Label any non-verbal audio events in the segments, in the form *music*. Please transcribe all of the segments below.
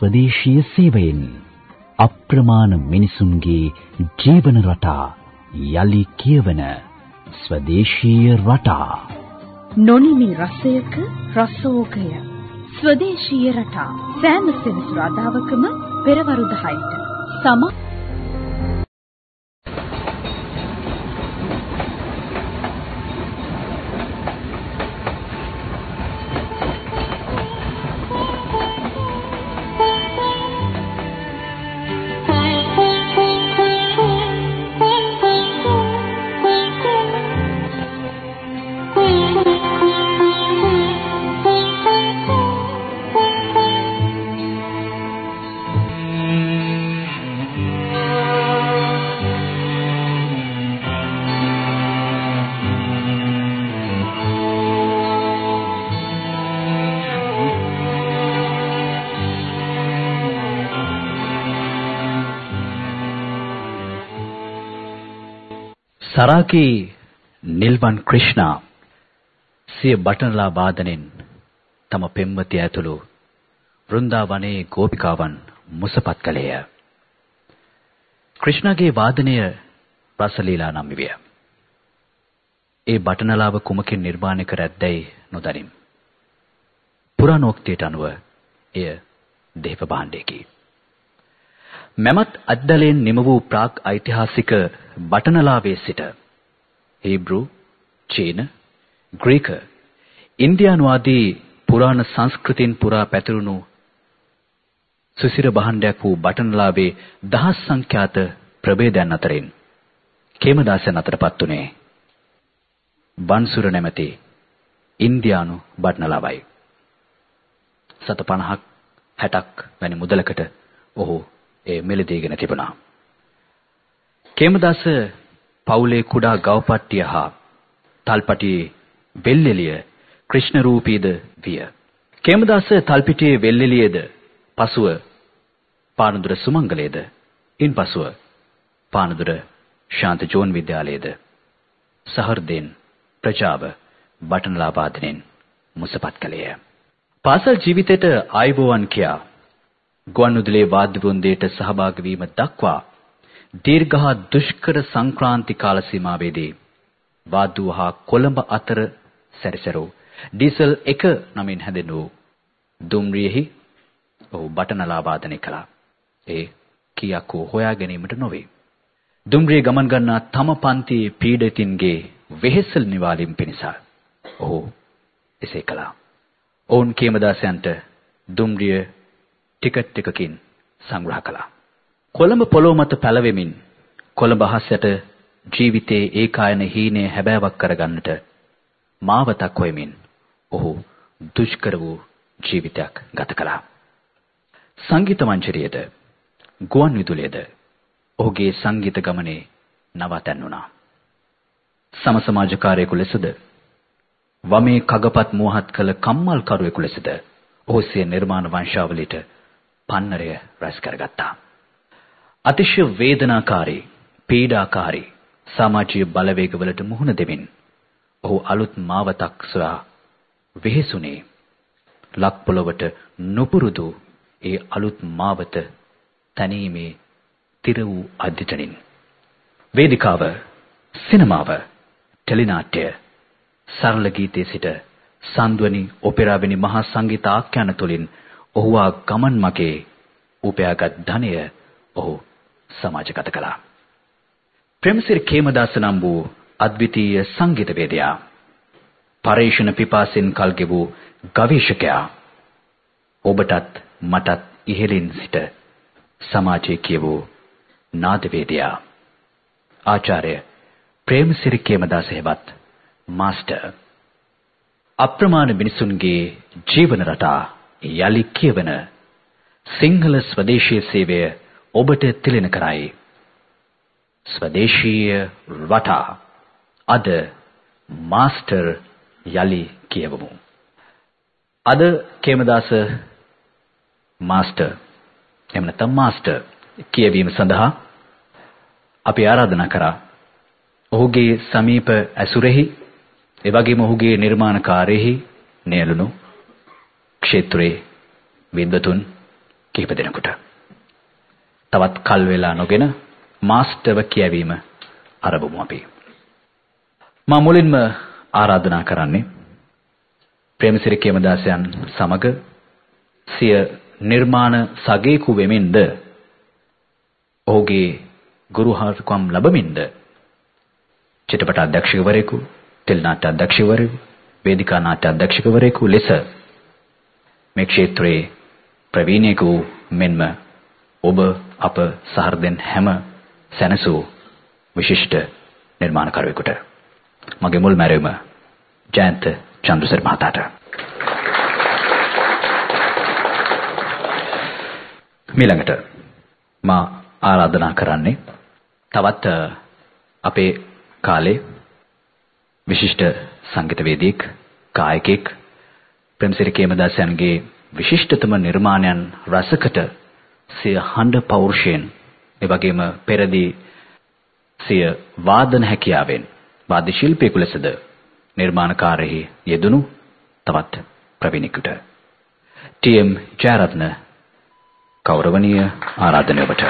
ස්වදේශීය සේවයෙන් අප්‍රමාණ මිනිසුන්ගේ ජීවන රටා යලි කියවන ස්වදේශීය රටා. නොනිමි රසයක රසෝගය. ස්වදේශීය රටා. සෑම සෙනසුරාදාවකම පෙරවරු 10ට සම සරාකී නිල්වන් ක්‍රිෂ්ණා සිය බටනලා වාදනෙන් තම පෙම්වතිය ඇතුළු වෘන්දාවනයේ ගෝපිකාවන් මුසපත් කළේය. ක්‍රිෂ්ණාගේ වාදනය රසලීලා නම් විය. ඒ බටනලාව කුමකින් නිර්මාණය කර ඇද්දැයි නොදනිම්. පුරාණෝක්තියට අනුව එය දේව භාණ්ඩයකි. මැමත් අද්දලෙන් නිම වූ ප්‍රාග් ඓතිහාසික බටනලාවේ සිට හීබ්‍රු, චීන, ග්‍රීක, ඉන්දියානු ආදී පුරාණ සංස්කෘතීන් පුරා පැතිරුණු සුසිර භාණ්ඩයක් වූ බටනලාවේ දහස් සංඛ්‍යාත ප්‍රභේදයන් අතරින් කේමදාසයන් අතරපත් උනේ වන්සුර නැමැති ඉන්දියානු බටනලාවයි. සත 50ක් 60ක් වැනි මුදලකට ඔහු ඒ මෙලදීගෙන තිබුණා. කේමදාස පවුලේ කුඩා ගවපට්ටිය හා තල්පටියේ වෙල්ෙලිය ක්‍රිෂ්ණ රූපීද විය. කේමදාස තල්පිටියේ වෙල්ෙලියේද පසුව පානදුර සුමංගලයේද ඉන්පසුව පානදුර ශාන්ත ජෝන් විද්‍යාලයේද සහෘදෙන් ප්‍රජාව බටනලා වාදනෙන් මුසපත් කළේය. පාසල් ජීවිතයට ආයුබෝවන් කියා ගුවන්විදුලියේ වාද්‍ය වෘන්දයට සහභාගී වීම දක්වා දීර්ඝ දුෂ්කර සංක්‍රාන්ති කාල සීමාවේදී වාදුව හා කොළඹ අතර සැරිසරූ ඩීසල් 1 නමින් හැඳින්වූ දුම්රියෙහි ඔහු බටනලා වාදනය කළා. ඒ කීයක් හෝ හොයා ගැනීමට නොවේ. දුම්රිය ගමන් ගන්නා තම පන්තියේ පීඩිතින්ගේ වෙහෙසල් නිවාලීම් පිණිස ඔහු එසේ කළා. ඔවුන් කේමදාසයන්ට දුම්රිය ටිකට් එකකින් සංග්‍රහ කළා. කොළඹ පොළොව මත පැලවෙමින් කොළඹ අහසට ජීවිතයේ ඒකායන හීනය හැබෑවක් කරගන්නට මාවතක් හොයමින් ඔහු දුෂ්කර වූ ජීවිතයක් ගත කළා. සංගීත මංජරියේද ගුවන් විදුලියේද ඔහුගේ සංගීත ගමනේ නවතන් වුණා. සම සමාජකාරයෙකු ලෙසද වමේ කගපත් මෝහත් කළ කම්මල්කරුවෙකු ලෙසද ඔහු සිය නිර්මාණ වංශාවලියට පන්නරය රැස් කරගත්තා. අතිශය වේදනාකාරී, පීඩාකාරී සමාජීය බලවේගවලට මුහුණ දෙමින් ඔහු අලුත් මාවතක් සොයා වෙහෙසුනේ ලක් පොළවට නුපුරුදු ඒ අලුත් මාවත තනීමේ තිර වූ අධිතනින් වේදිකාව සිනමාව ටෙලිනාට්‍ය සරල ගීතයේ සිට සන්ද්වනි ඔපෙරා වැනි මහා සංගීත ආඛ්‍යාන තුලින් ඔහු ආ ගමන් මගේ උපයාගත් ධනය ඔහු සමාජගත කළා. ප්‍රේමසිරි කේමදාස නම් වූ අද්විතීය සංගීතවේදියා පරේෂණ පිපාසෙන් කල් ගෙවූ ගවේෂකයා ඔබටත් මටත් ඉහළින් සිට සමාජයේ කියවූ නාදවේදියා ආචාර්ය ප්‍රේමසිරි කේමදාස හේවත් මාස්ටර් අප්‍රමාණ මිනිසුන්ගේ ජීවන රටා යලි කියවන සිංහල ස්වදේශීය සේවය ඔබට තිලෙන කරයි. ස්වදේශීය රටා අද මාස්ටර් යලි කියවමු. අද කේමදාස මාස්ටර්. එහෙම නැත්නම් මාස්ටර් කියවීම සඳහා අපි ආරාධනා කරා. ඔහුගේ සමීප ඇසුරෙහි ඒ වගේම ඔහුගේ නිර්මාණ කාර්යෙහි නියැලුණු ක්ෂේත්‍රයේ විද්වතුන් කිහිප දෙනෙකුට. තවත් කල් වේලා නොගෙන මාස්ටර්ව කියවීම ආරම්භමු අපි. මා මුලින්ම ආරාධනා කරන්නේ ප්‍රේමසිරි කේමදාසයන් සමග සිය නිර්මාණ සගේකු වෙමින්ද ඔහුගේ ගුරුහරුකම් ලැබමින්ද චිත්‍රපට අධ්‍යක්ෂකවරයෙකු, ටෙලි නාට්‍ය අධ්‍යක්ෂකවරයෙකු, වේදිකා නාට්‍ය අධ්‍යක්ෂකවරයෙකු ලෙස මේ ක්ෂේත්‍රයේ ප්‍රවීණයෙකු මෙන්ම ඔබ අප සහෘදෙන් හැම සැනසූ විශිෂ්ට නිර්මාණකරුවෙකුට. මගේ මුල් මැරෙම ජයන්ත චන්ද්‍රසර් මහතාට. මීළඟට මා ආරාධනා කරන්නේ තවත් අපේ කාලේ විශිෂ්ට සංගීතවේදියෙක් ගායකයෙක් ප්‍රේමසිරි කේමදාසයන්ගේ විශිෂ්ටතම නිර්මාණයන් රසකට සිය හඬ පෞරුෂයෙන් ඒ වගේම පෙරදී සිය වාදන හැකියාවෙන් වාද්‍ය ශිල්පියෙකු ලෙසද නිර්මාණකාරයෙහි යෙදුණු තවත් ප්‍රවීණෙකුට. ටීඑම් ජයරත්න ගෞරවනීය ආරාධනය ඔබට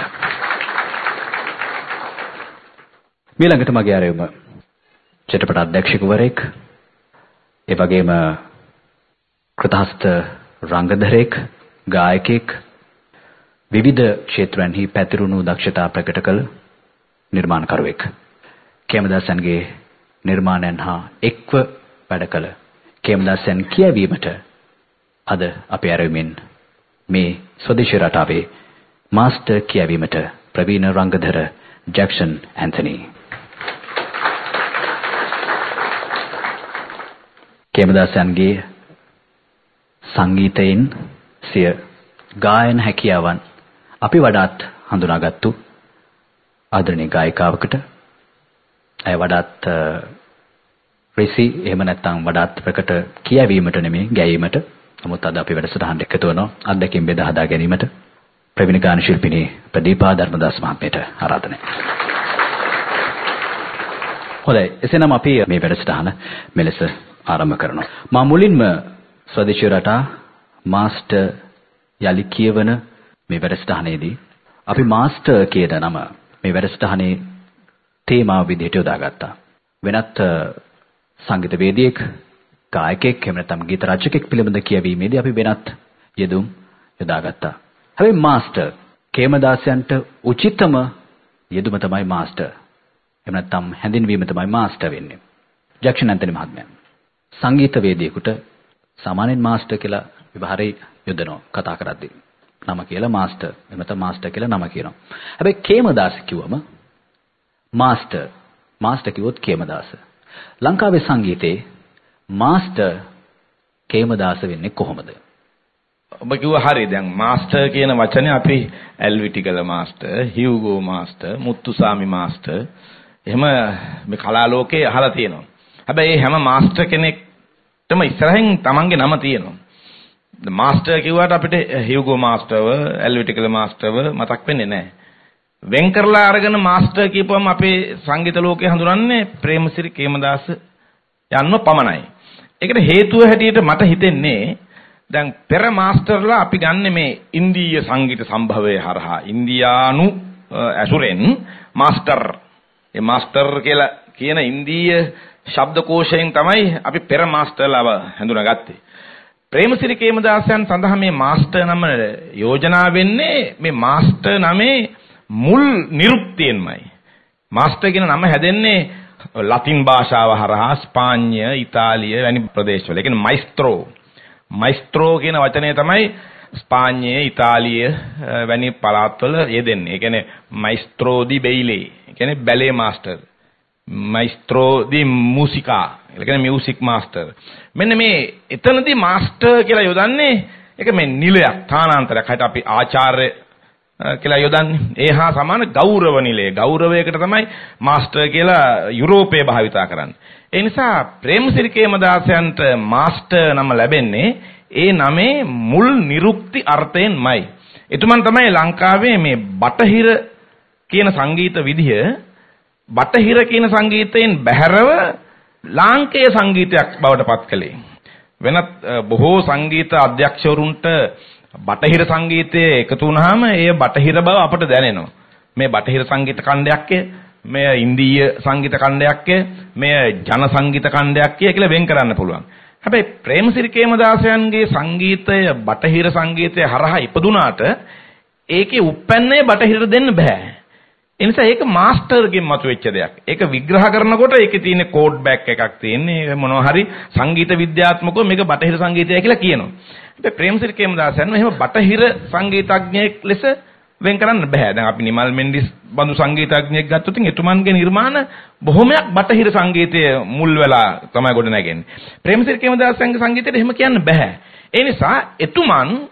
ඊළඟට මගේ ආරයුම චිත්‍රපට අධ්‍යක්ෂකවරයෙක් ඒ වගේම කෘතහස්ත රංගදරයෙක් ගායකයෙක් විවිධ ක්ෂේත්‍රයන්හි පැතිරුණු දක්ෂතා ප්‍රකට කළ නිර්මාණකරුවෙක්. කේමදාසන්ගේ නිර්මාණයන් හා එක්ව වැඩ කළ කේමදාසයන් කියවීමට අද අපි ආරෙමින් මේ ස්වදේශී රටාවේ මාස්ටර් කියවීමට ප්‍රවීණ රංගදර ජැක්සන් ඇන්තනි. කේමදාසයන්ගේ සංගීතයෙන් සිය ගායන හැකියාවන් අපි වඩාත් හඳුනාගත්තු ආදරණීය ගායිකාවකට ඇය වඩාත් රිසි එහෙම නැත්නම් වඩාත් ප්‍රකට කියවීමට නෙමෙයි ගැයීමට නමුත් අද අපි වැඩසටහනට එකතු වෙනවා අත්දැකීම් බෙදා හදා ගැනීමට ප්‍රවීණ ගාන ශිල්පිනී ප්‍රදීපා ධර්මදාස් මහත්මියට ආරාධනය. හොඳයි එසේනම් අපි මේ වැඩසටහන මෙලෙස ආරම්භ කරනවා. මා මුලින්ම ස්වදේශීය රටා මාස්ටර් යලි කියවන මේ වැඩසටහනේදී අපි මාස්ටර් කියන නම මේ වැඩසටහනේ තේමාව විදිහට යොදාගත්තා. වෙනත් සංගීතවේදියෙක්, ගායකයෙක් එහෙම නැත්නම් ගීත රචකයෙක් පිළිබඳ කියවීමේදී අපි වෙනත් යෙදුම් යොදාගත්තා. හැබැයි මාස්ටර් කේමදාසයන්ට උචිතම යෙදුම තමයි මාස්ටර්. එහෙම නැත්නම් හැඳින්වීම තමයි මාස්ටර් වෙන්නේ. ජැක්සන් ඇන්තනි මහත්මයා. සංගීතවේදියෙකුට සාමාන්‍යයෙන් මාස්ටර් කියලා විභාරේ යොදනවා කතා කරද්දී. නම කියලා මාස්ටර්. එහෙම නැත්නම් මාස්ටර් කියලා නම කියනවා. හැබැයි කේමදාස කිව්වම මාස්ටර් මාස්ටර් කිව්වොත් කේමදාස. ලංකාවේ සංගීතේ මාස්ටර් කේමදාස වෙන්නේ කොහොමද? ඔබ කිව්වා හරි දැන් මාස්ටර් කියන වචනේ අපි Alwitigala master, Hugo master, Muthusamy master එහෙම මේ කලා ලෝකේ අහලා තියෙනවා. හැබැයි මේ හැම මාස්ටර් කෙනෙක්ටම ඉස්සරහින් Tamange නම තියෙනවා. මාස්ටර් කිව්වට අපිට හියුගෝ මාස්ටර්ව, ඇල්විටිකල මාස්ටර්ව මතක් වෙන්නේ නැහැ. වෙන් කරලා අරගෙන මාස්ටර් කියපුවම අපේ සංගීත ලෝකයේ හඳුනන්නේ ප්‍රේමසිරි කේමදාස යන්ව පමණයි. ඒකට හේතුව හැටියට මට හිතෙන්නේ දැන් පෙර මාස්ටර්ලා අපි ගන්න මේ ඉන්දීය සංගීත සම්භවය හරහා ඉන්දියානු eh, ඇසුරෙන් මාස්ටර් ඒ මාස්ටර් කියලා කියන ඉන්දීය ශබ්දකෝෂයෙන් තමයි අපි පෙර මාස්ටර්ලාව හඳුනාගත්තේ. ප්‍රේමසිරි කේමදාසයන් සඳහා මේ මාස්ටර් නම යෝජනා වෙන්නේ මේ මාස්ටර් නමේ මුල් නිරුක්තියෙන්මයි. මාස්ටර් කියන නම හැදෙන්නේ ලතින් භාෂාව හරහා ස්පාඤ්ඤ, ඉතාලිය වැනි ප්‍රදේශවල. ඒ කියන්නේ මයිස්ත්‍රෝ මයිස්ත්‍රෝ කියන වචනය තමයි ස්පාඤ්ඤයේ ඉතාලිය වැනි පළාත්වල යෙදෙන්නේ. ඒ කියන්නේ මයිස්ත්‍රෝ ඩි බෙයිලේ. ඒ කියන්නේ බැලේ මාස්ටර්. මයිස්ත්‍රෝ ඩි මූසිකා. ඒ කියන්නේ මියුසික් මාස්ටර්. මෙන්න මේ එතනදී මාස්ටර් කියලා යොදන්නේ ඒක මේ නිලයක්, තානාන්තරයක්. හරියට අපි ආචාර්ය කියලා යොදන්නේ. ඒ හා සමාන ගෞරව නිලය. ගෞරවයකට තමයි මාස්ටර් කියලා යුරෝපයේ භාවිතා කරන්නේ. ඒ නිසා ප්‍රේමසිරි කේමදාසයන්ට මාස්ටර් නම ලැබෙන්නේ ඒ නමේ මුල් නිරුක්ති අර්ථයෙන්මයි. එතුමන් තමයි ලංකාවේ මේ බටහිර කියන සංගීත විදිය බටහිර කියන සංගීතයෙන් බැහැරව ලාංකේය සංගීතයක් බවට පත් කළේ. වෙනත් බොහෝ සංගීත අධ්‍යක්ෂවරුන්ට බටහිර සංගීතයේ එකතු වුනහම ඒ බටහිර බව අපට දැනෙනවා. මේ බටහිර සංගීත ඛණ්ඩයක්ය මේ ඉන්දීය සංගීත ඛණ්ඩයක්ය මේ ජන සංගීත ඛණ්ඩයක්ය කියලා වෙන් කරන්න පුළුවන්. හැබැයි ප්‍රේමසිරි කේමදාසයන්ගේ සංගීතය බටහිර සංගීතය හරහා ඉපදුනාට ඒකේ උප්පැන්නේ බටහිරට දෙන්න බෑ. ඒ නිසා ඒක මාස්ටර්ගෙන් මතුවෙච්ච දෙයක්. ඒක විග්‍රහ කරනකොට ඒකේ තියෙන කෝඩ් බෑක් එකක් තියෙන්නේ. මොනවා හරි සංගීත විද්‍යාත්මකව මේක බටහිර සංගීතය කියලා කියනවා. හැබැයි ප්‍රේමසිරි කේමදාසයන් එහෙම බටහිර සංගීතඥයෙක් ලෙස වෙන් කරන්න බෑ. දැන් අපි නිමල් මෙන්ඩිස් බඳු සංගීතඥයෙක් ගත්තොත් එතුමන්ගේ නිර්මාණ බොහොමයක් බටහිර සංගීතයේ මුල් වෙලා තමයි ගොඩ නැගෙන්නේ. ප්‍රේමසිරි කේමදාසයන්ගේ සංගීතයට එහෙම කියන්න බෑ. ඒ නිසා එතුමන්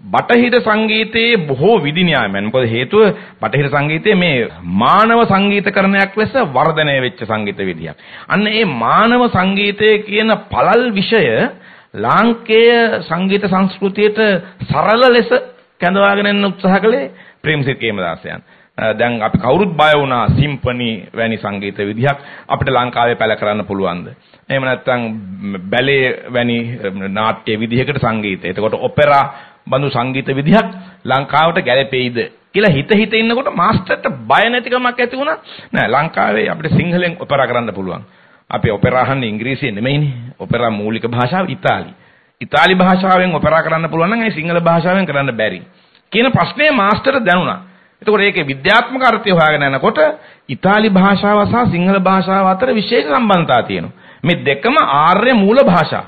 බටහිර සංගීතයේ බොහෝ විධි න්‍යායමෙන් මොකද හේතුව බටහිර සංගීතයේ මේ මානව සංගීතකරණයක් ලෙස වර්ධනය වෙච්ච සංගීත විදියක්. අන්න ඒ මානව සංගීතය කියන පළල් විෂය ලාංකේය සංගීත සංස්කෘතියට සරල ලෙස කැඳවාගෙන යන්න උත්සාහ කළේ ප්‍රේමසිරි කේමදාසයන්. දැන් අපි කවුරුත් බය වුණා සිම්පනි වැනි සංගීත විදිහක් අපිට ලංකාවේ පැල කරන්න පුළුවන්ද? එහෙම නැත්නම් බැලේ වැනි නාට්‍ය විදිහකට සංගීතය. එතකොට ඔපෙරා බඳු සංගීත විදිහක් ලංකාවට ගැලපෙයිද කියලා හිත හිත ඉන්නකොට මාස්ටර්ට බය නැතිකමක් ඇති වුණා. නෑ ලංකාවේ අපිට සිංහලෙන් ඔපෙරා කරන්න පුළුවන්. අපි ඔපෙරා අහන්නේ ඉංග්‍රීසියෙන් නෙමෙයිනේ. ඔපෙරා මූලික භාෂාව ඉතාලි. ඉතාලි භාෂාවෙන් ඔපෙරා කරන්න පුළුවන් නම් ඒ සිංහල භාෂාවෙන් කරන්න බැරි. කියන ප්‍රශ්නේ මාස්ටර්ට දැනුණා. එතකොට ඒකේ විද්‍යාත්මක අර්ථය හොයාගෙන යනකොට ඉතාලි භාෂාව සහ සිංහල භාෂාව අතර විශේෂ සම්බන්ධතාවක් තියෙනවා. මේ දෙකම ආර්ය මූල භාෂා.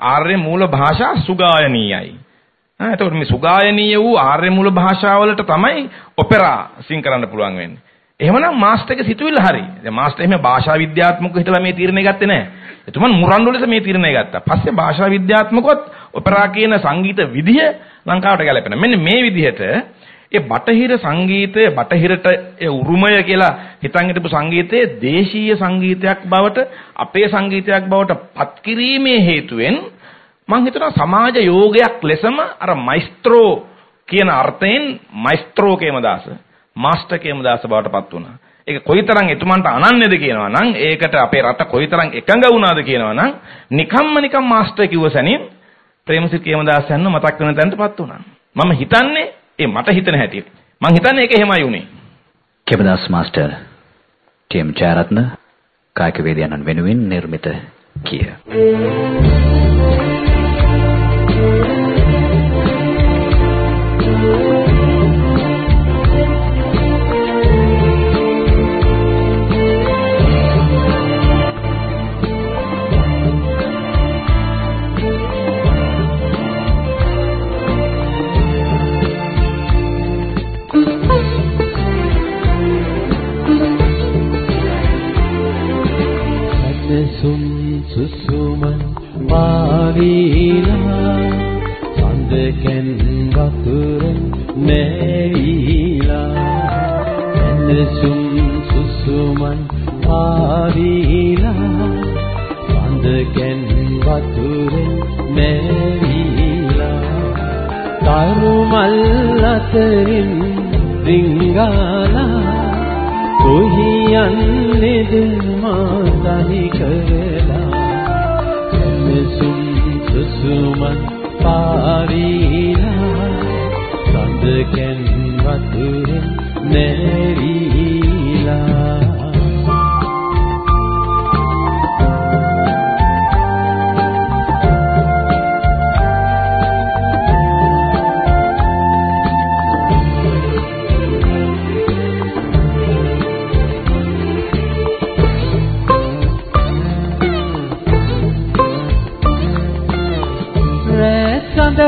ආර්ය මූල භාෂා සුගායනීයයි. ආ එතකොට මේ සුගායනීය වූ ආර්ය මූල භාෂාවලට තමයි ඔපෙරා සිං කරන්න පුළුවන් වෙන්නේ. එහෙමනම් මාස්ටර්ගේ සිතුවිල්ල හරි. දැන් මාස්ටර් එහෙම භාෂා විද්‍යාත්මකව හිතලා මේ තීරණය ගත්තේ නැහැ. එතුමන් මුරන්ඩු ලෙස මේ තීරණය ගත්තා. පස්සේ භාෂා විද්‍යාත්මකවත් ඔපෙරා කියන සංගීත විදිය ලංකාවට ගැලපෙන. මෙන්න මේ විදිහට ඒ බටහිර සංගීතය බටහිරට ඒ උරුමය කියලා හිතන් හිටපු සංගීතයේ දේශීය සංගීතයක් බවට අපේ සංගීතයක් බවට පත්කිරීමේ හේතුවෙන් මම හිතනවා සමාජ යෝගයක් ලෙසම අර මයිස්ත්‍රෝ කියන අර්ථයෙන් මයිස්ත්‍රෝ කේමදාස මාස්ටර් කේමදාස බවට පත් වුණා. ඒක කොයිතරම් එතුමන්ට අනන්‍යද කියනවා නම් ඒකට අපේ රට කොයිතරම් එකඟ වුණාද කියනවා නම් නිකම්ම නිකම් මාස්ටර් කිව්ව සැනින් ප්‍රේමසිරි කේමදාස යන්න මතක් වෙන තැනටපත් වුණා. මම හිතන්නේ ඒ මට හිතන හැටියට. මං හිතන්නේ ඒක එහෙමයි උනේ. කේමදාස් මාස්ටර් ටීම් ජයරත්න කායික වේදිකයන්න් වෙනුවෙන් නිර්මිත කිය.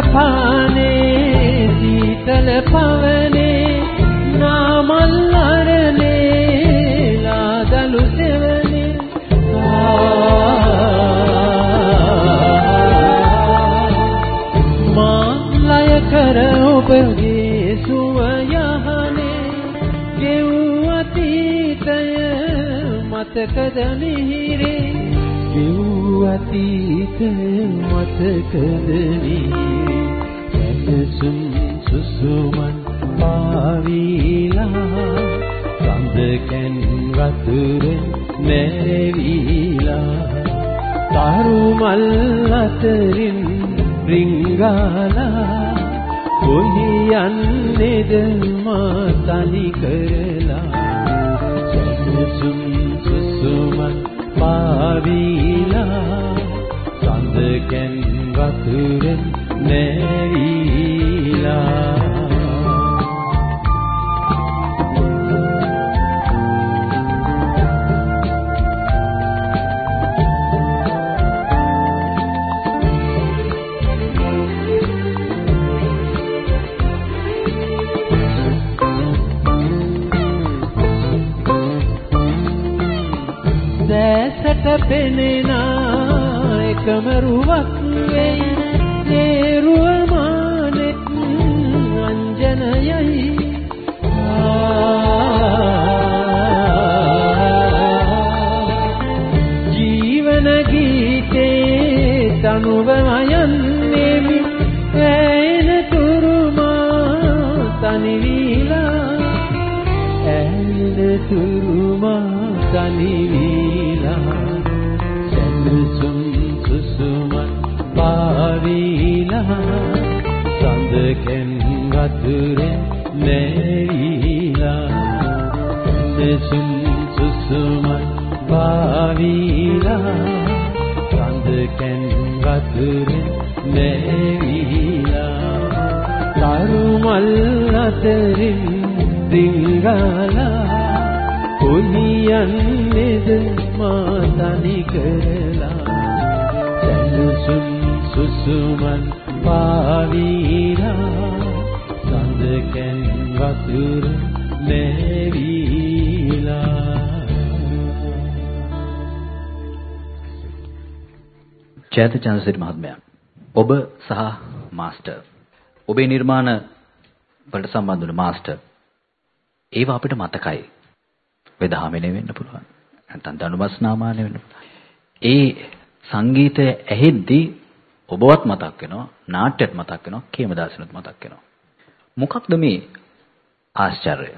පානේ සීතල පවනේ නාමල්ලරනේ ලාදලු සෙවනේ මා ලය කර ඔබගේ සුව යහනේ ගෙව් අතීතය මතකද මිහිරේ ගෙව් අතීතය මතකද මිහිරේ තරු මල් අතරින් රිංගාලා කොහි යන්නේද මා තනි කරලා පෙනෙන එකම රුවක් වතුර නැවිලා ජයත චන්ද්‍රසිරි මහත්මයා ඔබ සහ මාස්ටර් ඔබේ නිර්මාණ වලට සම්බන්ධ වුණ මාස්ටර් ඒවා අපිට මතකයි වෙදහාමිනේ වෙන්න පුළුවන්. නැත්නම් දනුබස්නාමානේ වෙන්න පුළුවන්. ඒ සංගීතය ඇහෙද්දී ඔබවත් මතක් වෙනවා, නාට්‍යත් මතක් වෙනවා, කේමදාසනුත් මතක් වෙනවා. මොකක්ද මේ ආශ්චර්යය?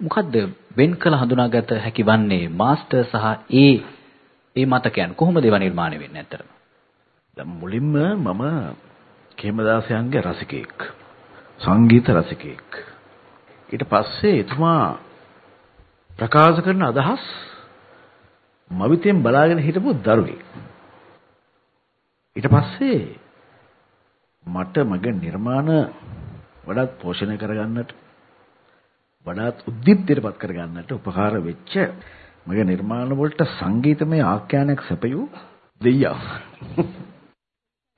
මොකද්ද වෙන් කළ හඳුනාගත හැකි වන්නේ මාස්ටර් සහ ඒ ඒ මතකයන් කොහොමද ඒවා නිර්මාණය වෙන්නේ ඇත්තටම? දැන් මුලින්ම මම කේමදාසයන්ගේ රසිකයෙක්. සංගීත රසිකයෙක්. ඊට පස්සේ එතුමා ප්‍රකාශ කරන අදහස් මවිතෙන් බලාගෙන හිටපු දරුවෙක්. ඊට පස්සේ මට මගේ නිර්මාණ වඩාත් පෝෂණය කරගන්නට වඩාත් උද්දීප්තියටපත් කරගන්නට උපකාර වෙච්ච මගේ නිර්මාණ වලට සංගීතමය ආඛ්‍යානයක් සැපයූ දෙයියා.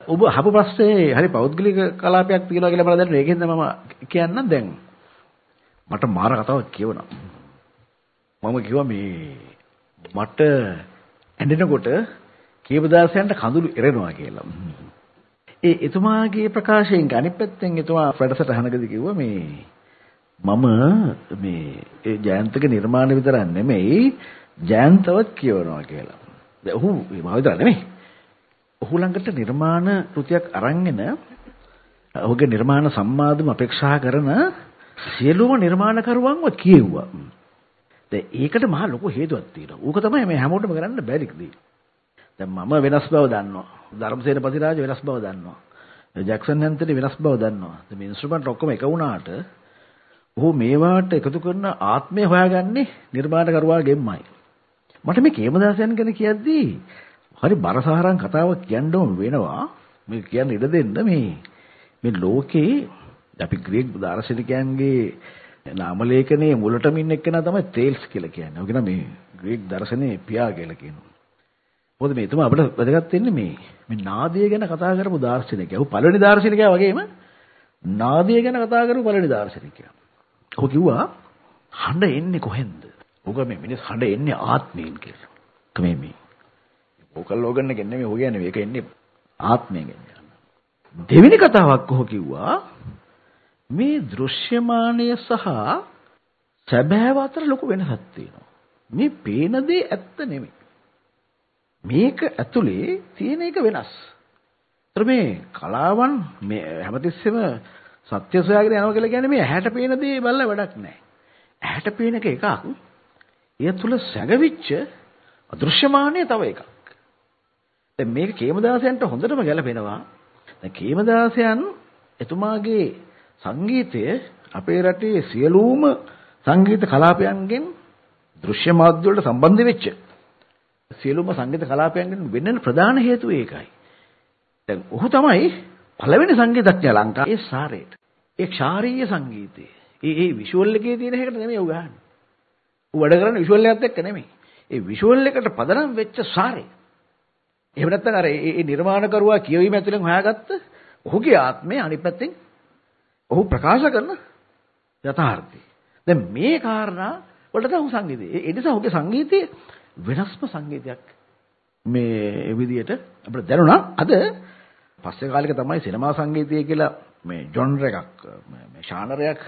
ඔබ අහපු ප්‍රශ්නේ හරි පෞද්ගලික කලාපයක් තියෙනවා කියලා මම දැන් ඒකෙන්ද මම කියන්නම් දැන් මට මාර කතාවක් කියවනවා. මම කිව්වා මේ මට ඇඬෙනකොට කීපදාසයන්ට කඳුළු එරෙනවා කියලා. ඒ එතුමාගේ ප්‍රකාශයෙන් අනිත් පැත්තෙන් එතුමා වැඩසටහනකදී කිව්වා මේ මම මේ ඒ ජයන්තගේ නිර්මාණ විතරක් නෙමෙයි ජයන්තවත් කියවනවා කියලා. දැන් ඔහු මම විතර නෙමෙයි. ඔහු ළඟට නිර්මාණ කෘතියක් අරන්ගෙන ඔහුගේ නිර්මාණ සම්මාදම අපේක්ෂා කරන සියලුම නිර්මාණකරුවන්ව කියෙව්වා. දැන් ඒකට මහා ලොකු හේතුවක් තියෙනවා. ඌක තමයි මේ හැමෝටම කරන්න බැරි දේ. දැන් මම වෙනස් බව දන්නවා. ධර්මසේන පතිරාජ වෙනස් බව දන්නවා. ජැක්සන් හැන්තලි වෙනස් බව දන්නවා. මේ ඉන්ස්ට්‍රුමන්ට් ඔක්කොම එක වුණාට ඔහු මේවාට එකතු කරන ආත්මය හොයාගන්නේ නිර්මාණකරුවාගෙන්මයි. මට මේ කේමදාසයන් ගැන කියද්දී හරි බරසහරන් කතාවක් කියන්න ඕන වෙනවා. මේ කියන්න ඉඩ දෙන්න මේ මේ ලෝකේ අපි ග්‍රීක දාර්ශනිකයන්ගේ නාම ලේඛනයේ මුලටම ඉන්න එක්කෙනා තමයි තේල්ස් කියලා කියන්නේ. ඔය කියන මේ ග්‍රීක දර්ශනයේ පියා කියලා කියනවා. මොකද මේ තුමා අපිට වැදගත් වෙන්නේ මේ මේ නාදය ගැන කතා කරපු දාර්ශනිකයා. ඔහු පළවෙනි දාර්ශනිකයා වගේම නාදය ගැන කතා කරපු පළවෙනි දාර්ශනිකයා. ඔහු කිව්වා හඬ එන්නේ කොහෙන්ද? ඔක මේ මිනිස් හඬ එන්නේ ආත්මයෙන් කියලා. මේ මේ වෝකල් ඕගන් එකෙන් නෙමෙයි ඔහු කියන්නේ මේක එන්නේ ආත්මයෙන් එන්නේ. දෙවෙනි කතාවක් ඔහු කිව්වා මේ දෘශ්‍යමානය සහ සැබෑව අතර ලොකු වෙනසක් තියෙනවා. මේ පේන දේ ඇත්ත නෙමෙයි. මේක ඇතුලේ තියෙන එක වෙනස්. ඒතර මේ කලාවන් මේ හැමතිස්සෙම සත්‍ය සොයාගෙන යනවා කියලා කියන්නේ මේ ඇහැට පේන දේ බලලා වැඩක් නැහැ. ඇහැට පේන එක එකක්. ඒ තුල සැඟවිච්ච අදෘශ්‍යමානය තව එකක්. දැන් මේක කේමදාසයන්ට හොඳටම ගැලපෙනවා. දැන් කේමදාසයන් එතුමාගේ සංගීතය අපේ රටේ සියලුම සංගීත කලාපයන්ගෙන් දෘශ්‍ය මාධ්‍ය වලට සම්බන්ධ වෙච්ච සියලුම සංගීත කලාපයන්ගෙන් වෙන්න ප්‍රධාන හේතුව ඒකයි. දැන් ඔහු තමයි පළවෙනි සංගීතඥයා ලංකාවේ සාරේට. ඒ ශාරීය සංගීතය. ඒ ඒ විෂුවල් එකේ තියෙන එකට නෙමෙයි උ ගහන්නේ. ඌ වැඩ කරන්නේ විෂුවල් එකත් එක්ක නෙමෙයි. ඒ විෂුවල් එකට පදනම් වෙච්ච සාරේ. එහෙම නැත්නම් අර ඒ නිර්මාණකරුවා කියවීම ඇතුලෙන් හොයාගත්ත ඔහුගේ ආත්මය අනිත් පැත්තෙන් ඔහු ප්‍රකාශ කරන යථාර්ථය. දැන් මේ කාරණා වලට ඔහු සංගීතය. ඒ නිසා ඔහුගේ සංගීතයේ වෙනස්ම සංගීතයක් මේ විදියට අපිට දැනුණා. අද පස්සේ කාලෙක තමයි සිනමා සංගීතය කියලා මේ ජොන්ර් එකක් මේ ශානරයක්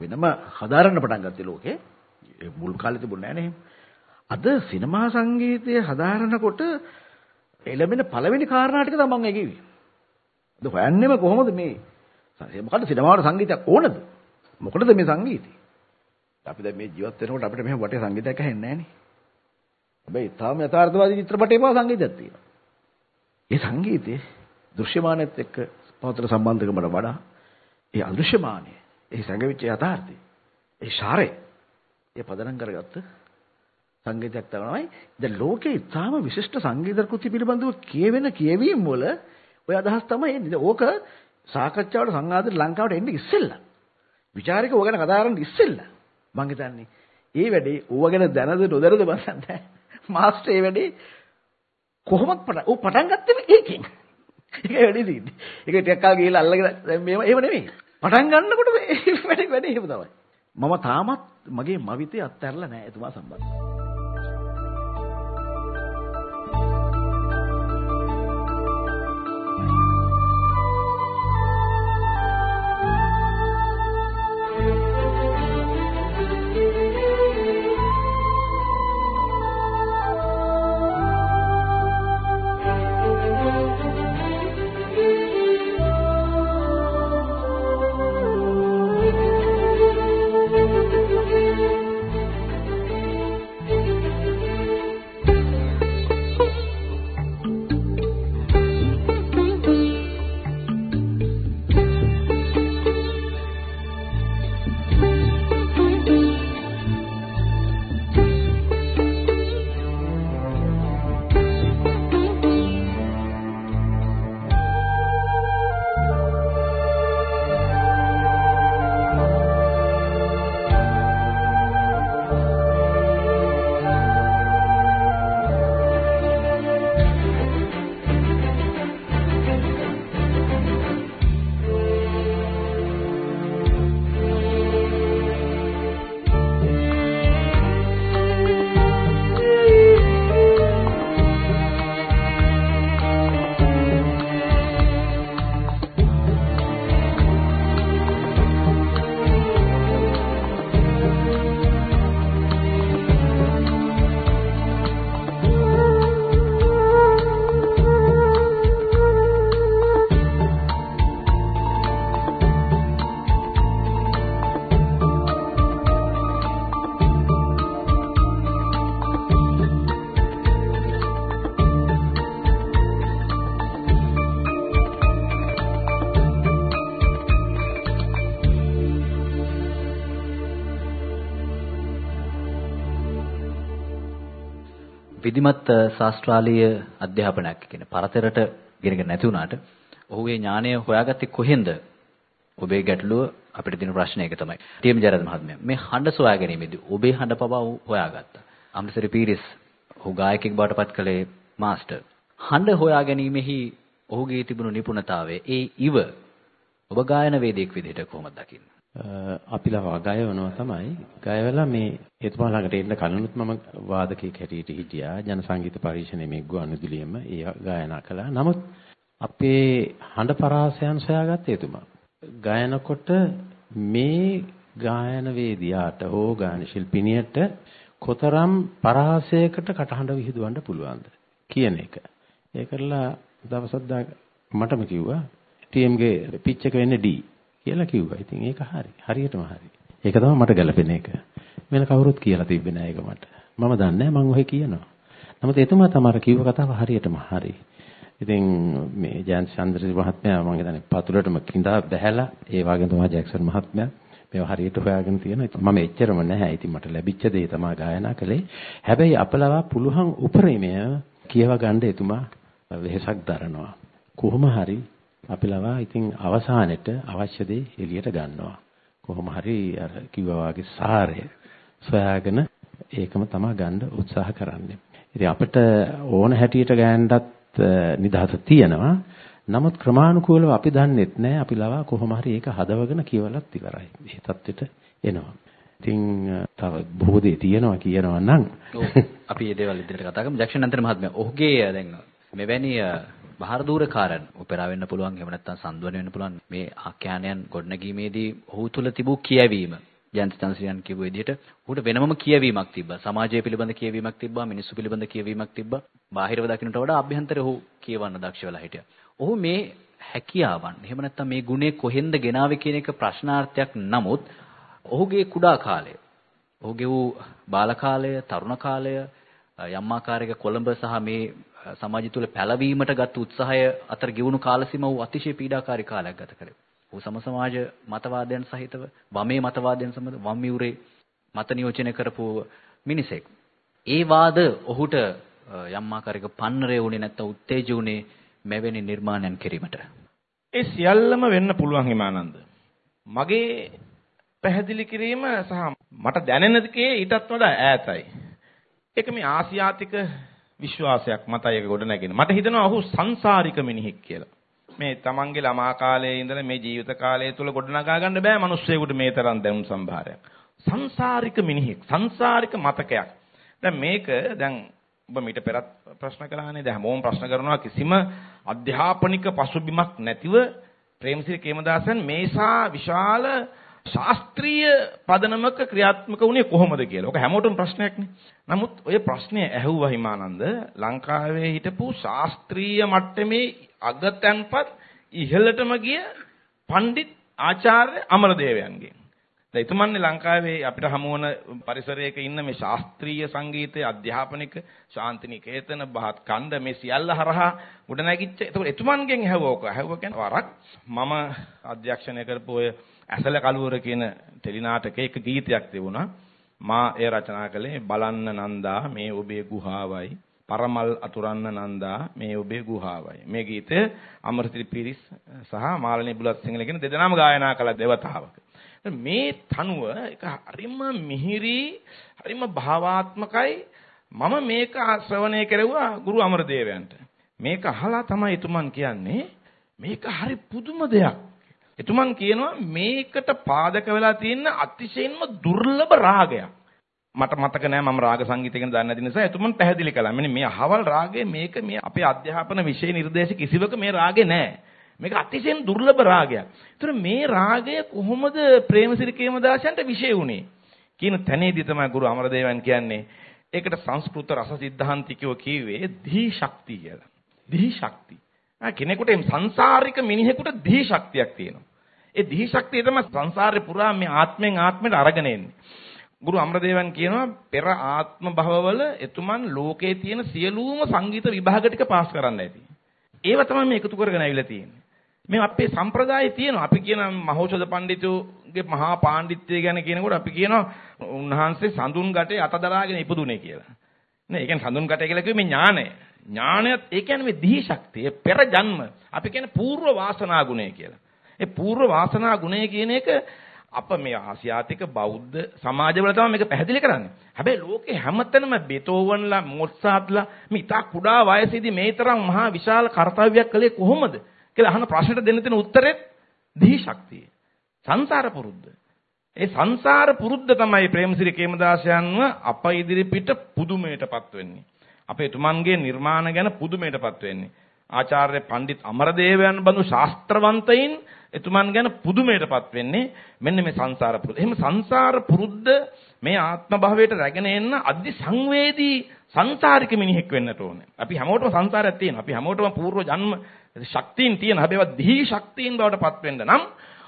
වෙනම හදාරන්න පටන් ගත්තේ ලෝකේ. මුල් කාලේ තිබුණේ නැහැ නේ. අද සිනමා සංගීතය හදාරනකොට එළඹෙන පළවෙනි කාරණා ටික තමයි මම කිව්වේ. අද හොයන්නෙම කොහොමද මේ මොකද සිනමාවට සංගීතයක් ඕනද? මොකටද මේ සංගීතය? අපි දැන් මේ ජීවත් වෙනකොට අපිට මෙහෙම වටේ සංගීතයක් ඇහෙන්නේ නැහැ නේ. හැබැයි තාම යථාර්ථවාදී චිත්‍රපටයේ පවා සංගීතයක් තියෙනවා. ඒ සංගීතේ දෘශ්‍යමානෙත් එක්ක පවතන සම්බන්ධකමට වඩා ඒ අදෘශ්‍යමානය, ඒ සංගවිච්ච යථාර්ථය, ඒ ශාරය, ඒ පදනම් කරගත්ත සංගීතයක් තමයි. දැන් ලෝකේ ඉතාම විශිෂ්ට සංගීත කෘති පිළිබඳව කියවෙන කියවීම් වල ඔය අදහස් තමයි එන්නේ. ඕක සාකච්ඡාවට සංවාදයට ලංකාවට එන්න ඉස්සෙල්ලා. ਵਿਚාරික ඕක ගැන කතා කරන්න ඉස්සෙල්ලා. මං හිතන්නේ ඒ වැඩේ ඕව ගැන දැනද නොදැනද බලන්න. මාස්ටර් ඒ වැඩේ කොහොමද පටන්? ඌ පටන් ගත්තේ මේකෙන්. *laughs* ඒක වැඩේ තියෙන්නේ. ඒක ටිකක් කාල ගිහලා අල්ලගෙන දැන් මේව එහෙම නෙමෙයි. පටන් ගන්නකොට මේ *laughs* වැඩේ වැඩේ එහෙම තමයි. මම තාමත් මගේ මවිතේ අත්හැරලා නැහැ එතුමා සම්බන්ධව. විධිමත් ශාස්ත්‍රාලීය අධ්‍යාපනයක් කියන්නේ පරතරට ගෙනගෙන නැති වුණාට ඔහුගේ ඥානය හොයාගත්තේ කොහෙන්ද? ඔබේ ගැටලුව අපිට දෙන ප්‍රශ්නේ ඒක තමයි. ටීඑම් ජයරත් මහත්මයා මේ හඬ සොයා ගැනීමේදී ඔබේ හඬ පවා හොයාගත්තා. අම්සරි පීරිස් ඔහු ගායකයෙක් බවට පත් කළේ මාස්ටර්. හඬ හොයා ගැනීමෙහි ඔහුගේ තිබුණු නිපුණතාවය ඒ ඉව ඔබ ගායන වේදිකෙක් විදිහට කොහොමද දකින්නේ? අපිලා ගයවනවා තමයි. ගයවලා මේ එතුමා ළඟට එන්න කලිනුත් මම වාදකයෙක් හැටියට හිටියා. ජන සංගීත පරිශ්‍රණයේ මේ ගුවන්විදුලියෙම ඒ ගායනා කළා. නමුත් අපේ හඬ පරාසයන් සොයාගත්තේ එතුමා. ගායනකොට මේ ගායන වේදියාට හෝ ගාන ශිල්පිනියට කොතරම් පරාසයකට කටහඬ විහිදුවන්න පුළුවන්ද කියන එක. ඒ කරලා දවසක් මටම කිව්වා TM-ගේ පිච් එක වෙන්නේ D. කියලා කිව්වා. ඉතින් ඒක හරි. හරියටම හරි. ඒක තමයි මට ගැළපෙන එක. වෙන කවුරුත් කියලා තිබ්බේ නෑ ඒක මට. මම දන්නේ නෑ මං ඔහෙ කියනවා. නමුත් එතුමා තමයි කිව්ව කතාව හරියටම හරි. ඉතින් මේ ජයන්ත් චන්ද්‍රසිරි මහත්මයා මම හිතන්නේ පතුලටම කිඳා බැහැලා ඒ වගේම තමයි ජැක්සන් මහත්මයා මේව හරියට හොයාගෙන තියෙනවා. මම එච්චරම නැහැ. ඉතින් මට ලැබිච්ච දේ තමයි ගායනා කළේ. හැබැයි අපලවා පුළුවන් උපරිමය කියව ගන්න එතුමා වෙහසක් දරනවා. කොහොම හරි අපලවා ඉතින් අවසානෙට අවශ්‍ය දේ එළියට ගන්නවා. කොහොම හරි අර කිව්වා වගේ සාරය සොයාගෙන ඒකම තමයි ගන්න උත්සාහ කරන්නේ. ඉතින් අපිට ඕන හැටියට ගෑනටත් නිදහස තියෙනවා. නමුත් ක්‍රමානුකූලව අපි දන්නෙත් නෑ අපි ලවා කොහොම හරි ඒක හදවගෙන කියවලත් ඉවරයි. මේ தත්වෙට එනවා. ඉතින් තව බොහෝ දේ තියෙනවා කියනවා නම් අපි මේ දේවල් ඉදිරියට කතා කරමු. ජක්ෂන් අන්තර මහත්මයා ඔහුගේ දැන් මෙවැනි බහර දූරකාරන් ඔපෙරා වෙන්න පුළුවන් එහෙම නැත්නම් සම්දුවන වෙන්න පුළුවන් මේ ආඛ්‍යානයන් ගොඩනැගීමේදී ඔහු තුල තිබූ කියවීම ජයන්ත චන්ද්‍රසිරියන් කියපු විදිහට ඌට වෙනමම කියවීමක් තිබ්බා. සමාජය පිළිබඳ කියවීමක් තිබ්බා, මිනිස්සු පිළිබඳ කියවීමක් තිබ්බා. බාහිරව දකින්නට වඩා අභ්‍යන්තරේ ඔහු කියවන්න දක්ෂ වෙලා හිටියා. ඔහු මේ හැකියාවන් එහෙම නැත්නම් මේ ගුණේ කොහෙන්ද ගෙනාවේ කියන එක ප්‍රශ්නාර්ථයක් නමුත් ඔහුගේ කුඩා කාලය ඔහුගේ වූ බාල කාලය, තරුණ කාලය යම් ආකාරයක කොළඹ සහ මේ සමාජය තුළ පැලවීමට ගත් උත්සාහය අතර ගෙවුණු කාලසීම වූ අතිශය පීඩාකාරී කාලයක් ගත කළේ. ඔහු සම සමාජ මතවාදයන් සහිතව වමේ මතවාදයන් සමග වම් මියුරේ මත නියෝජනය කරපු මිනිසෙක්. ඒ වාද ඔහුට යම් ආකාරයක පන්නරේ වුණේ නැත්නම් උත්තේජ වුණේ මෙවැනි නිර්මාණයන් කිරීමට. ඒ සියල්ලම වෙන්න පුළුවන් හිමානන්ද. මගේ පැහැදිලි කිරීම සහ මට දැනෙන දේ ඊටත් වඩා ඈතයි. ඒක මේ ආසියාතික විශ්වාසයක් මතයි ඒක ගොඩ නැගෙන. මට හිතෙනවා ඔහු සංසාරික මිනිහෙක් කියලා. මේ තමන්ගේ ළමා කාලයේ ඉඳලා මේ ජීවිත කාලය තුල ගොඩනගා ගන්න බෑ මිනිස්සෙකුට මේ තරම් දැනුම් සම්භාරයක්. සංසාරික මිනිහෙක්, සංසාරික මතකයක්. දැන් මේක දැන් ඔබ මීට පෙරත් ප්‍රශ්න කළානේ දැන් හැමෝම ප්‍රශ්න කරනවා කිසිම අධ්‍යාපනික පසුබිමක් නැතිව ප්‍රේමසිරි කේමදාසන් මේසා විශාල ශාස්ත්‍රීය පදනමක ක්‍රියාත්මක වුණේ කොහොමද කියලා. ඔක හැමෝටම ප්‍රශ්නයක්නේ. නමුත් ඔය ප්‍රශ්නය ඇහුවා හිමානන්ද ලංකාවේ හිටපු ශාස්ත්‍රීය මට්ටමේ අගතැන්පත් ඉහළටම ගිය පණ්ඩිත් ආචාර්ය අමරදේවයන්ගෙන්. දැන් ඊතුමන්නේ ලංකාවේ අපිට හමු වන පරිසරයක ඉන්න මේ ශාස්ත්‍රීය සංගීතයේ අධ්‍යාපනික ශාන්තිනිකේතන බහත් ඛණ්ඩ මේ සියල්ල හරහා උඩ නැගිච්ච. ඒතකොට එතුමන්ගෙන් ඇහුවෝක. ඇහුව කියන්නේ වරක් මම අධ්‍යක්ෂණය කරපු ඔය ඇසල කලුවර කියන ටෙලි නාටකයේ එක ගීතයක් තිබුණා. මා එය රචනා කළේ බලන්න නන්දා මේ ඔබේ ගුහාවයි. පරමල් අතුරන්න නන්දා මේ ඔබේ ගුහාවයි. මේ ගීතය අමරසිරි පිරිස් සහ මාළනී බුලත් සිංහල කියන දෙදෙනාම ගායනා කළ දෙවතාවක. මේ තනුව එක හරිම මිහිරි හරිම භාවාත්මකයි. මම මේක ශ්‍රවණය කෙරුවා ගුරු අමරදේවයන්ට. මේක අහලා තමයි එතුමන් කියන්නේ මේක හරි පුදුම දෙයක්. එතුමන් කියනවා මේකට පාදක වෙලා තියෙන අතිශයින්ම දුර්ලභ රාගයක් මට මතක නෑ මම රාග සංගීතය ගැන දන්නේ නැති නිසා එතුමන් පැහැදිලි කළා. මෙන්න මේ අහවල් රාගය මේක මේ අපේ අධ්‍යාපන විෂය නිර්දේශ කිසිවක මේ රාගේ නෑ. මේක අතිශයින් දුර්ලභ රාගයක්. ඒතර මේ රාගය කොහොමද ප්‍රේමසිරි කේමදාසයන්ට විෂය වුනේ? කියන තැනේදී තමයි ගුරු අමරදේවයන් කියන්නේ ඒකට සංස්කෘත රස සිද්ධාන්තිකයෝ කියුවේ දී ශක්තිය කියලා. දී ශක්තිය. කෙනෙකුට සංසාරික මිනිහෙකුට දී ශක්තියක් තියෙනවා. ඒ දී ශක්තිය තමයි සංසාරේ පුරා මේ ආත්මෙන් ආත්මයට අරගෙන එන්නේ. ගුරු අමරදේවන් කියනවා පෙර ආත්ම භවවල එතුමන් ලෝකේ තියෙන සියලුම සංගීත විභාග ටික පාස් කරන්න ඇති. ඒව තමයි මේ එකතු කරගෙන ආවිලා තියෙන්නේ. මේ අපේ සම්ප්‍රදායේ තියෙනවා. අපි කියන මහෞෂධ පඬිතුගේ මහා පාණ්ඩිත්වය ගැන කියනකොට අපි කියනවා උන්වහන්සේ සඳුන් ගැටේ අතදරාගෙන ඉපදුනේ කියලා. නේ ඒ කියන්නේ සඳුන් ගැටේ කියලා කිව්වේ මේ ඥානය. ඥාණයත් ඒ කියන්නේ මේ දිහි ශක්තිය පෙර ජන්ම අපි කියන්නේ పూర్ව වාසනා ගුණය කියලා. ඒ పూర్ව වාසනා ගුණය කියන එක අප මේ ආසියාතික බෞද්ධ සමාජවල තමයි මේක පැහැදිලි කරන්නේ. හැබැයි ලෝකේ හැමතැනම බෙතෝවන්ලා මොත්සාත්ලා මේ ඉතා කුඩා වයසේදී මේ තරම් මහා විශාල කාර්යයක් කළේ කොහොමද කියලා අහන ප්‍රශ්නට දෙන්න තියෙන උත්තරේ දිහි ශක්තිය. සංසාර පුරුද්ද. ඒ සංසාර පුරුද්ද තමයි ප්‍රේමසිරි කේමදාසයන්ව අප ඉදිරිපිට පුදුමයටපත් වෙන්නේ. අපේ තුමන්ගේ නිර්මාණ ගැන පුදුමයටපත් වෙන්නේ. ආචාර්ය පණ්ඩිත් අමරදේවයන් බඳු ශාස්ත්‍රවන්තයින් එතුමන් ගැන පුදුමයටපත් වෙන්නේ මෙන්න මේ සංසාර පුරුද්ද. එහෙම සංසාර පුරුද්ද මේ ආත්ම භාවයට රැගෙන එන්න අධි සංවේදී සංසාරික මිනිහෙක් වෙන්නට ඕනේ. අපි හැමෝටම සංසාරයක් තියෙනවා. අපි හැමෝටම పూర్ව ජන්ම ශක්තියින් තියෙන. හැබැයි ඒවා දිහි ශක්තියින් බවට පත් වෙන්න නම්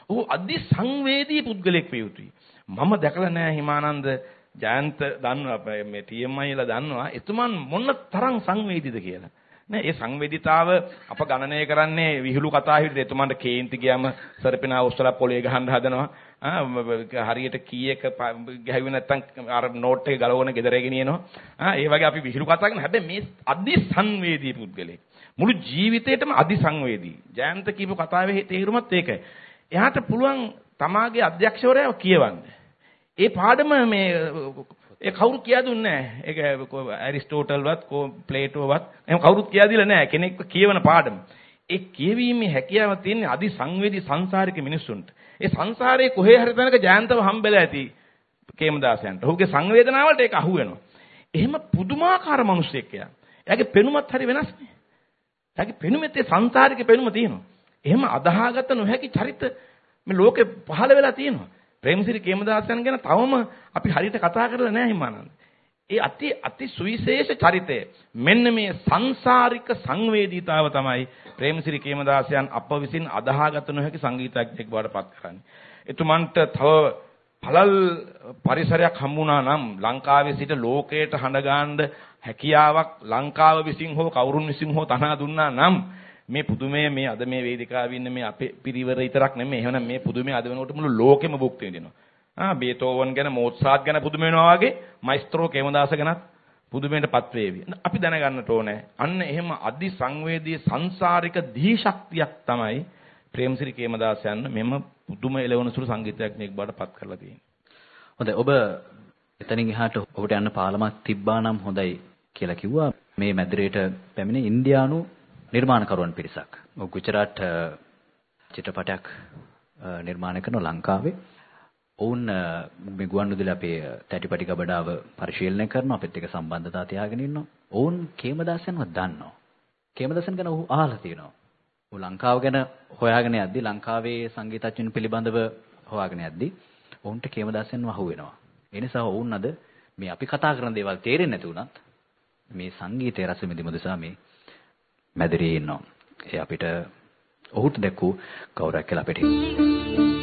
ඔහු අධි සංවේදී පුද්ගලෙක් විය යුතුයි. මම දැකලා නැහැ හිමානන්ද ජයන්ත දන්නවා මේ TMI ලා දන්නවා. එතුමන් මොන තරම් සංවේදීද කියලා. නේ ඒ සංවේදීතාව අප ගණනය කරන්නේ විහිළු කතා හිටිට එතුමන්ට කේන්ති ගියාම සර්පිනා උස්සලා පොලේ ගහන්න හදනවා. ආ හරියට කීයක ගැහුවේ නැත්තම් අර නෝට් එක ගලවගෙන ගෙදර ගෙනියනවා. ආ ඒ වගේ අපි විහිළු කතා කරන හැබැයි මේ අදි සංවේදී පුද්ගලෙක් මුළු ජීවිතේටම අදි සංවේදී. ජයන්ත කියපු කතාවේ තේරුමත් ඒකයි. එයාට පුළුවන් තමාගේ අධ්‍යක්ෂවරයව කියවන්න. ඒ පාඩම මේ ඒ කවුරු කියා දුන්නේ නැහැ. ඒක ඇරිස්ටෝටල්වත් ප්ලේටෝවත් එහෙම කවුරුත් කියා දීලා නැහැ. කෙනෙක්ව කියවන පාඩම. ඒ කියවීමේ හැකියාව තියෙන්නේ අදි සංවේදී සංසාරික මිනිස්සුන්ට. ඒ සංසාරයේ කොහේ හරි තැනක ජයන්තව හම්බෙලා ඇති කේමදාසයන්ට. ඔහුගේ සංවේදනාවලට ඒක අහු වෙනවා. එහෙම පුදුමාකාර මිනිස්සෙක් එයා. එයාගේ පෙනුමත් හරි වෙනස්නේ. එයාගේ පෙනුමෙත් ඒ සංසාරික පෙනුම තියෙනවා. එහෙම අදාහගත නොහැකි චරිත මේ ලෝකේ පහළ වෙලා තියෙනවා. ප්‍රේමසිරි කේමදාසයන් ගැන තවම අපි හරියට කතා කරලා නැහැ හිමානන්ද. ඒ අති අති සුවිශේෂ චරිතය මෙන්න මේ සංසාරික සංවේදීතාව තමයි ප්‍රේමසිරි කේමදාසයන් අප විසින් අදාහගත නොහැකි සංගීතඥයෙක් බවට පත් කරන්නේ. එතුමන්ට තව පළල් පරිසරයක් හම්බුණා නම් ලංකාවේ සිට ලෝකයට හඬ හැකියාවක් ලංකාව විසින් හෝ කවුරුන් විසින් හෝ තනා දුන්නා නම් මේ පුදුමය මේ අද මේ වේදිකාවේ ඉන්න මේ අපේ පිරිවර විතරක් නෙමෙයි. එහෙනම් මේ පුදුමය අද වෙනකොට මුළු ලෝකෙම භුක්ති විඳිනවා. ආ බේතෝවන් ගැන මෝත්සාට් ගැන පුදුම වෙනවා වගේ මයිස්ත්‍රෝ කේමදාස ගැනත් පුදුමයටපත් වේවි. අපි දැනගන්නට ඕනේ. අන්න එහෙම අදි සංවේදී සංසාරික දී ශක්තියක් තමයි ප්‍රේමසිරි කේමදාසයන් මෙම පුදුම එළවන සුළු සංගීතඥයෙක් බවට පත් කරලා තියෙන්නේ. හොඳයි ඔබ එතනින් එහාට ඔබට යන්න පාලමක් තිබ්බා නම් හොඳයි කියලා කිව්වා. මේ මැදිරියට පැමිණ ඉන්දියානු නිර්මාණකරුවන් පිරිසක්. ගුජරාට් චිත්‍රපටයක් නිර්මාණය කරන ලංකාවේ ඔවුන් මේ ගුවන්විදුලි අපේ තැටිපටි ගබඩාව පරිශීලනය කරනවා අපිත් එක්ක සම්බන්ධතා තියාගෙන ඉන්නවා. ඔවුන් කේමදාසයන්ව දන්නවා. කේමදාසයන් ගැන ඔහු අහලා තියෙනවා. ඔහු ලංකාව ගැන හොයාගෙන යද්දි ලංකාවේ සංගීතඥයන් පිළිබඳව හොයාගෙන යද්දි ඔවුන්ට කේමදාසයන්ව අහු වෙනවා. ඒ නිසා ඔවුන් අද මේ අපි කතා කරන දේවල් තේරෙන්නේ නැති වුණත් මේ සංගීතයේ රස විඳිමු නිසා මේ මැදිරියේ ඉන්නවා. ඒ අපිට ඔහුට දැක්වූ ගෞරවයක් කියලා අපිට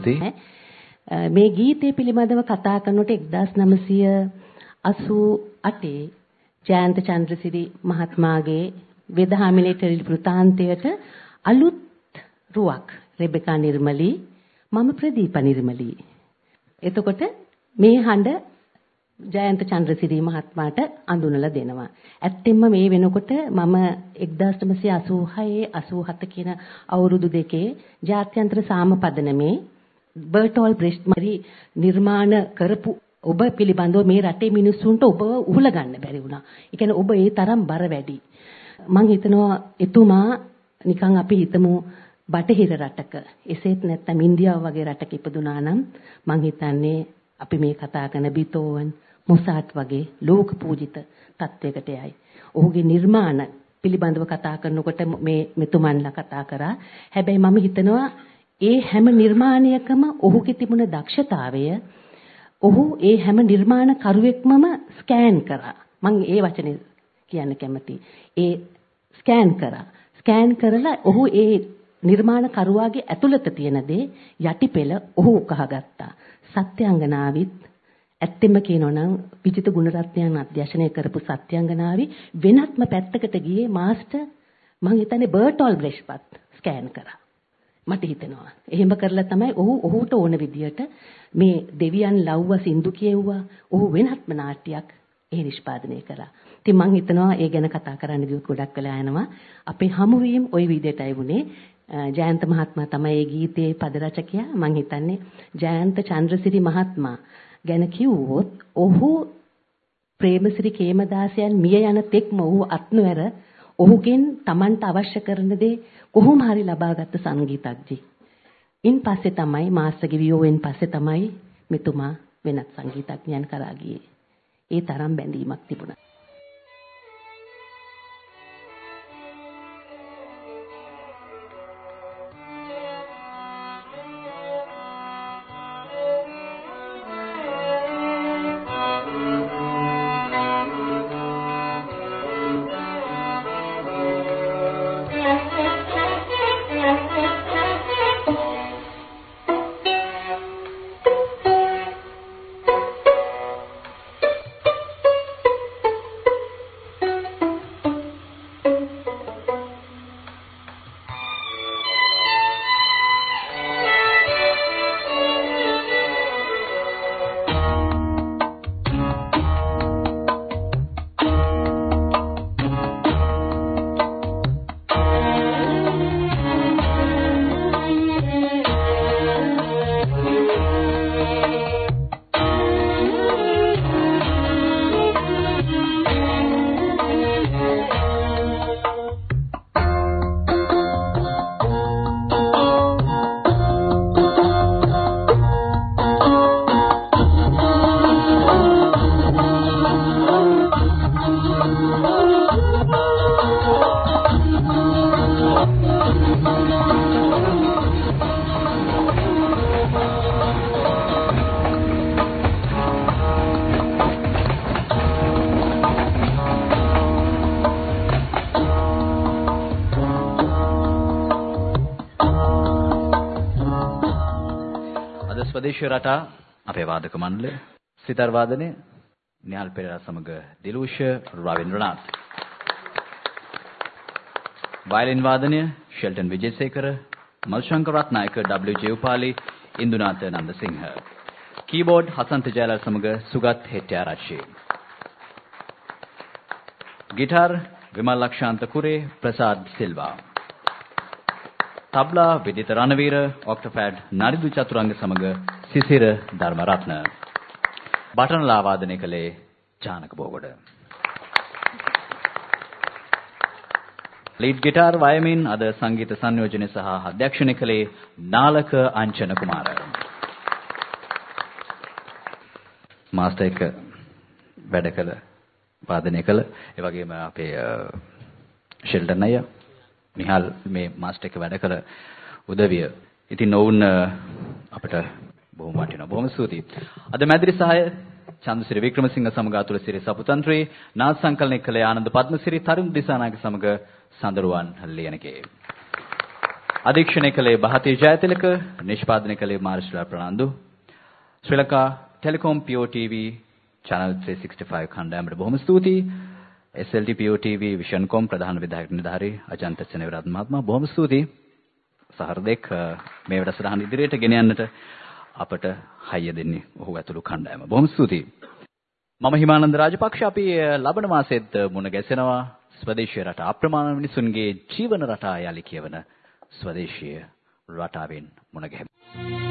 ස්තුතියි. මේ ගීතය පිළිබඳව කතා කරනකොට 1988 ජයන්ත චන්ද්‍රසිරි මහත්මයාගේ වෙදහාමිලේ ටෙලි වෘතාන්තයට අලුත් රුවක් රෙබෙකා නිර්මලී මම ප්‍රදීප නිර්මලී. එතකොට මේ හඬ ජයන්ත චන්ද්‍රසිරි මහත්මයාට අඳුනලා දෙනවා. ඇත්තෙන්ම මේ වෙනකොට මම 1986 87 කියන අවුරුදු දෙකේ ජාත්‍යන්තර සාමපදනමේ බර්ටෝල් බ්‍රෙෂ්ට් මරි නිර්මාණ කරපු ඔබ පිළිබඳව මේ රටේ මිනිස්සුන්ට ඔබව උහුල ගන්න බැරි වුණා. ඒ කියන්නේ ඔබ ඒ තරම් බර වැඩි. මම හිතනවා එතුමා නිකන් අපි හිතමු බටහිර රටක එසේත් නැත්නම් ඉන්දියාව වගේ රටක ඉපදුනා නම් මං හිතන්නේ අපි මේ කතා කරන බිතෝවන් මොසාට් වගේ ලෝක පූජිත තත්වයකට යයි. ඔහුගේ නිර්මාණ පිළිබඳව කතා කරනකොට මේ මෙතුමන්ලා කතා කරා. හැබැයි මම හිතනවා ඒ හැම නිර්මාණයකම ඔහුගේ තිබුණ දක්ෂතාවය ඔහු ඒ හැම නිර්මාණ කරුවෙක්මම ස්කෑන් කරා. මම ඒ වචනේ කියන්න කැමතියි. ඒ ස්කෑන් කරා. ස්කෑන් කරලා ඔහු ඒ නිර්මාණ කරුවාගේ ඇතුළත තියෙන දේ යටිපෙළ ඔහු උකහාගත්තා. සත්‍යංගනාවිත් ඇත්තෙම කියනවා නම් විජිත ගුණරත්නයන් අධ්‍යක්ෂණය කරපු සත්‍යංගනාවි වෙනත්ම පැත්තකට ගියේ මාස්ටර් මං හිතන්නේ බර්ටෝල් බ්‍රෙෂ්පත් ස්කෑන් කරා. මට හිතෙනවා. එහෙම කරලා තමයි ඔහු ඔහුට ඕන විදියට මේ දෙවියන් ලව්ව සින්දු කියෙව්වා. ඔහු වෙනත්ම නාට්‍යයක් ඒ නිෂ්පාදනය කළා. ඉතින් මම හිතනවා ඒ ගැන කතා කරන්න ගියොත් ගොඩක් වෙලා යනවා. අපේ හමුවීම ওই විදිහටයි වුණේ. ජයන්ත මහත්මයා තමයි මේ ගීතයේ පද රචකයා. මම හිතන්නේ ජයන්ත චන්ද්‍රසිරි මහත්මයා ගැන කිව්වොත් ඔහු ප්‍රේමසිරි කේමදාසයන් මිය යන තෙක්ම ඔහු අත්නුවර ඔහුගෙන් Tamanට අවශ්‍ය කරන දේ කොහොම හරි ලබාගත් සංගීතඥයෙක්. ඉන් පස්සේ තමයි මාස්ටර්ගේ වියෝවෙන් පස්සේ තමයි මෙතුමා වෙනත් සංගීතඥයන් කරා ගියේ. ඒ තරම් බැඳීමක් තිබුණා. ස්වදේශීය රටා අපේ වාදක මණ්ඩලය සිතාර් වාදනය නිහාල් පෙරේරා සමග දිලූෂ රවීන්ද්‍රනාත් වයලින් වාදනය Shelton Wijesekara මල්ශංකර Ratnayake WJ Upali Indunatha Nandasinghe. Keyboard Hasantha Jayalal සමග සුගත් හෙට්ටිආරච්චි. ගිටාර් විමල් ලක්ෂාන්ත කුරේ ප්‍රසාද් සිල්වා. තබ්ලා විදිත රණවීර ඔක්ටෝපැඩ් නරිදු චතුරංග සමග සිසිර ධර්මරත්න. බටනලා වාදනය කළේ ජානක බෝගොඩ. ලීඩ් ගිටාර් වයමින් අද සංගීත සංයෝජනය සහ අධ්‍යක්ෂණය කළේ නාලක අංචන කුමාර. මාස්ටර් එක වැඩ කළ වාදනය කළ ඒ වගේම අපේ ෂෙල්ටන් අයියා. නිහාල් මේ මාස්ටර් එක වැඩ කළ උදවිය. ඉතින් ඔවුන් අපිට බොහොම වටිනවා. බොහොම ස්තුතියි. අද මැදිරි සහාය චන්දසිරි වික්‍රමසිංහ සමග අතුල සිරි සපුතන්ත්‍රේ නාද සංකලනය කළ ආනන්ද පද්මසිරි තරුණ දිසානායක සමග සඳරුවන් ලියනකේ. අධීක්ෂණය කළේ බහතී ජයතිලක, නිෂ්පාදනය කළේ Marshala Fernando. Sri Lanka telecom POTV channel 365 කණ්ඩායමට බොහොම ස්තුතියි. SLT POTV විෂන්කොම් ප්‍රධාන විධායක නිලධාරී අජන්ත සෙනවිරත් මහත්මයා බොහොම ස්තුතියි. සහෘදෙක් මේ වැඩසටහන ඉදිරියට ගෙන යන්නට අපට හයිය දෙන්නේ ඔහු ඇතුළු කණ්ඩායම. බොහොම ස්තුතියි. මම හිමානන්ද රාජපක්ෂ අපි ලබන මාසෙත් මුණ ගැසෙනවා ස්වදේශීය රට අප්‍රමාණ මිනිසුන්ගේ ජීවන රටා යලි කියවන ස්වදේශීය රටාවෙන් මුණ ගැහෙමු.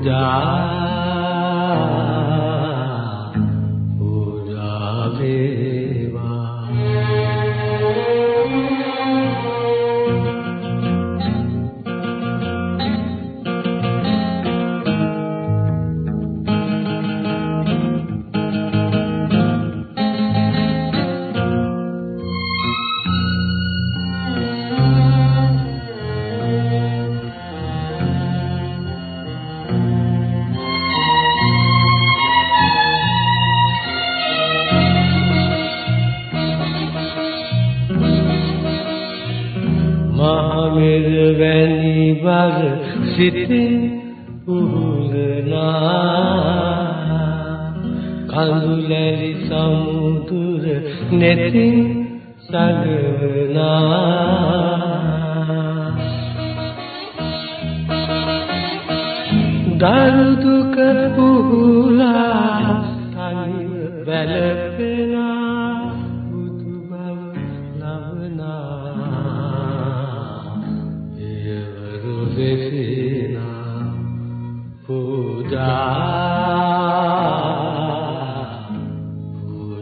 die. तेरे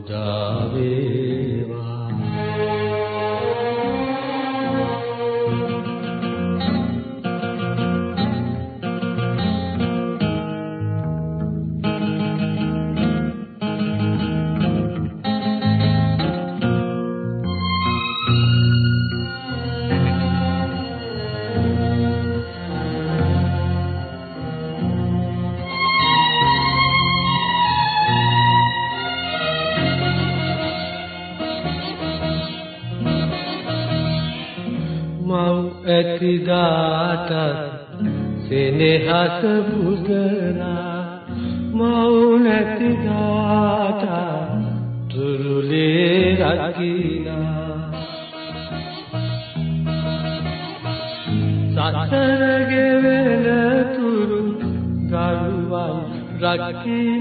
जावे ඇති දාට සෙනෙහස බුදනා මව් නැති දාට තුරුලේ රකිනා. සසර ගෙවෙන තුරු ගරුවන් රකිනා.